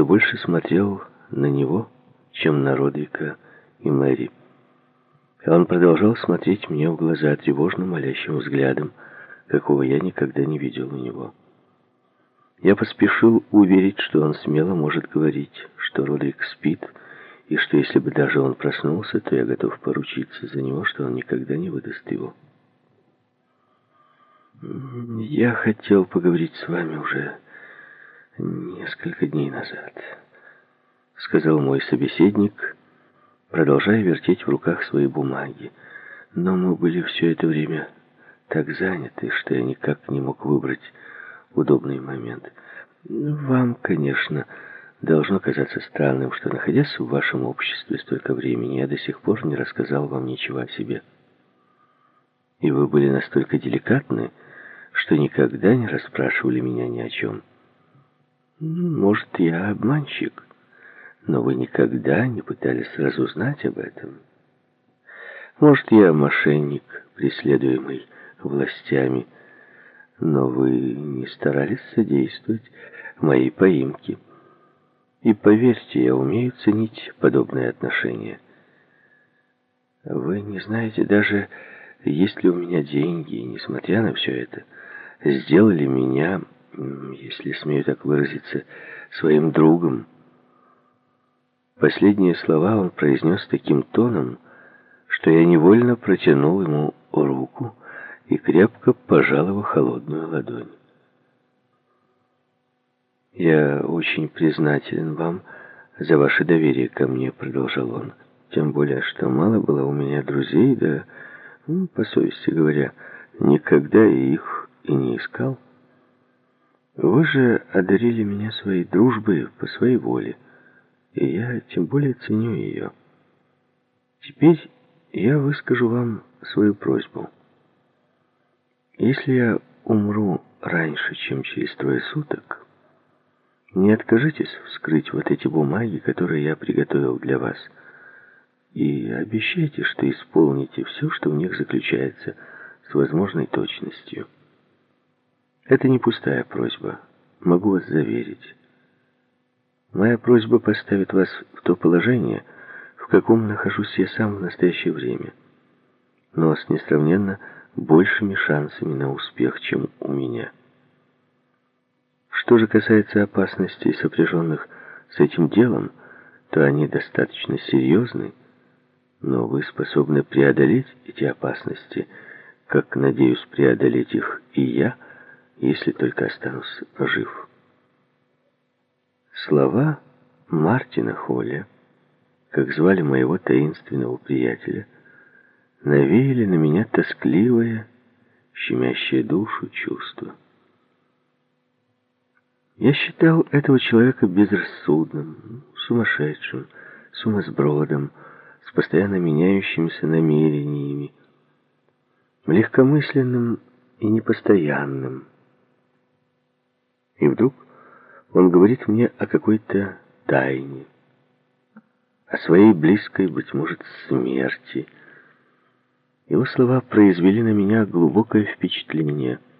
что больше смотрел на него, чем на Родрика и Мэри. И он продолжал смотреть мне в глаза тревожным, молящим взглядом, какого я никогда не видел у него. Я поспешил уверить, что он смело может говорить, что Родрик спит, и что если бы даже он проснулся, то я готов поручиться за него, что он никогда не выдаст его. «Я хотел поговорить с вами уже несколько дней назад», — сказал мой собеседник, продолжая вертеть в руках свои бумаги. «Но мы были все это время так заняты, что я никак не мог выбрать удобный момент. Вам, конечно...» Должно казаться странным, что, находясь в вашем обществе столько времени, я до сих пор не рассказал вам ничего о себе. И вы были настолько деликатны, что никогда не расспрашивали меня ни о чем. Может, я обманщик, но вы никогда не пытались разузнать об этом. Может, я мошенник, преследуемый властями, но вы не старались содействовать моей поимке. И поверьте, я умею ценить подобные отношения. Вы не знаете даже, есть ли у меня деньги, и, несмотря на все это, сделали меня, если смею так выразиться, своим другом. Последние слова он произнес таким тоном, что я невольно протянул ему руку и крепко пожал его холодную ладонь. «Я очень признателен вам за ваше доверие ко мне», — продолжал он. «Тем более, что мало было у меня друзей, да, ну, по совести говоря, никогда их и не искал. Вы же одарили меня своей дружбой по своей воле, и я тем более ценю ее. Теперь я выскажу вам свою просьбу. Если я умру раньше, чем через трое суток, не откажитесь вскрыть вот эти бумаги, которые я приготовил для вас, и обещайте, что исполните все, что в них заключается, с возможной точностью. Это не пустая просьба, могу вас заверить. Моя просьба поставит вас в то положение, в каком нахожусь я сам в настоящее время, но с несравненно большими шансами на успех, чем у меня. Что же касается опасностей, сопряженных с этим делом, то они достаточно серьезны, но вы способны преодолеть эти опасности, как, надеюсь, преодолеть их и я, если только останусь жив. Слова Мартина Холля, как звали моего таинственного приятеля, навеяли на меня тоскливое, щемящее душу чувство. Я считал этого человека безрассудным, сумасшедшим, сумасбродом, с постоянно меняющимися намерениями, легкомысленным и непостоянным. И вдруг он говорит мне о какой-то тайне, о своей близкой, быть может, смерти. Его слова произвели на меня глубокое впечатление —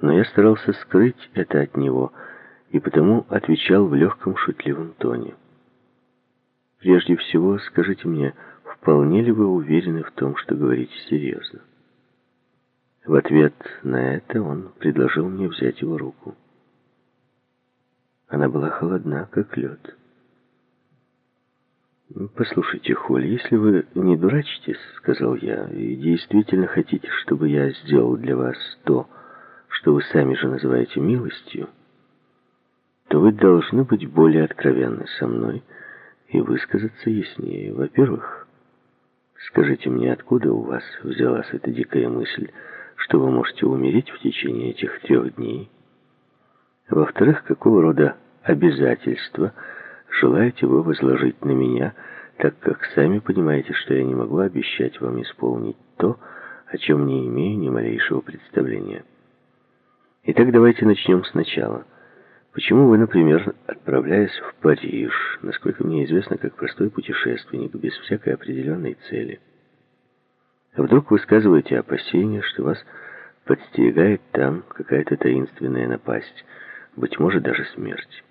но я старался скрыть это от него, и потому отвечал в легком шутливом тоне. «Прежде всего, скажите мне, вполне ли вы уверены в том, что говорите серьезно?» В ответ на это он предложил мне взять его руку. Она была холодна, как лед. «Послушайте, Холь, если вы не дурачитесь, — сказал я, — и действительно хотите, чтобы я сделал для вас то, что вы сами же называете милостью, то вы должны быть более откровенны со мной и высказаться яснее. Во-первых, скажите мне, откуда у вас взялась эта дикая мысль, что вы можете умереть в течение этих трех дней? Во-вторых, какого рода обязательства желаете вы возложить на меня, так как сами понимаете, что я не могу обещать вам исполнить то, о чем не имею ни малейшего представления. Итак, давайте начнем сначала. Почему вы, например, отправляясь в Париж, насколько мне известно, как простой путешественник, без всякой определенной цели, вдруг высказываете опасения, что вас подстерегает там какая-то таинственная напасть, быть может, даже смерть?